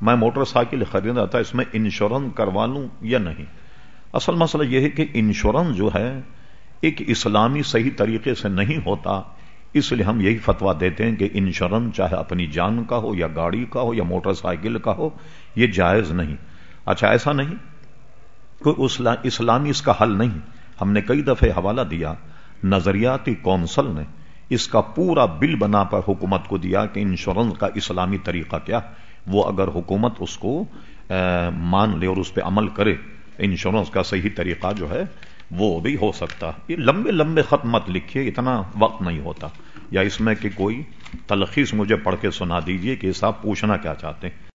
میں motor cycle خرید رہا تھا اس میں انشورنس کروا لوں یا نہیں؟ اصل مسئلہ یہ ہے کہ انشورنس جو ہے، ایک اسلامی صحیح طریقے سے نہیں ہوتا، اس لیے ہم یہی فتوا دیتے ہیں کہ انشورنس چاہے اپنی جان کا ہو یا گاڑی کا ہو یا موٹر سائیکل کا ہو، یہ جائز نہیں۔ اچھا ایسا نہیں؟ کوئی اسلامی اس کا حل نہیں۔ ہم نے کئی دفعے حوالہ دیا، نظریاتی کونسل نے اس کا پورا بل بنا پر حکومت کو دیا کہ انشورنس کا اسلامی طریقہ کیا۔ وہ اگر حکومت اس کو مان لے اور اس پہ عمل کرے، انشورنس کا صحیح طریقہ جو ہے، وہ بھی ہو سکتا۔ یہ لمبے لمبے خط مت لکھیے، اتنا وقت نہیں ہوتا۔ یا اس میں کہ کوئی تلخیص مجھے پڑھ کے سنا دیجیے کہ صاحب پوچھنا کیا چاہتے ہیں۔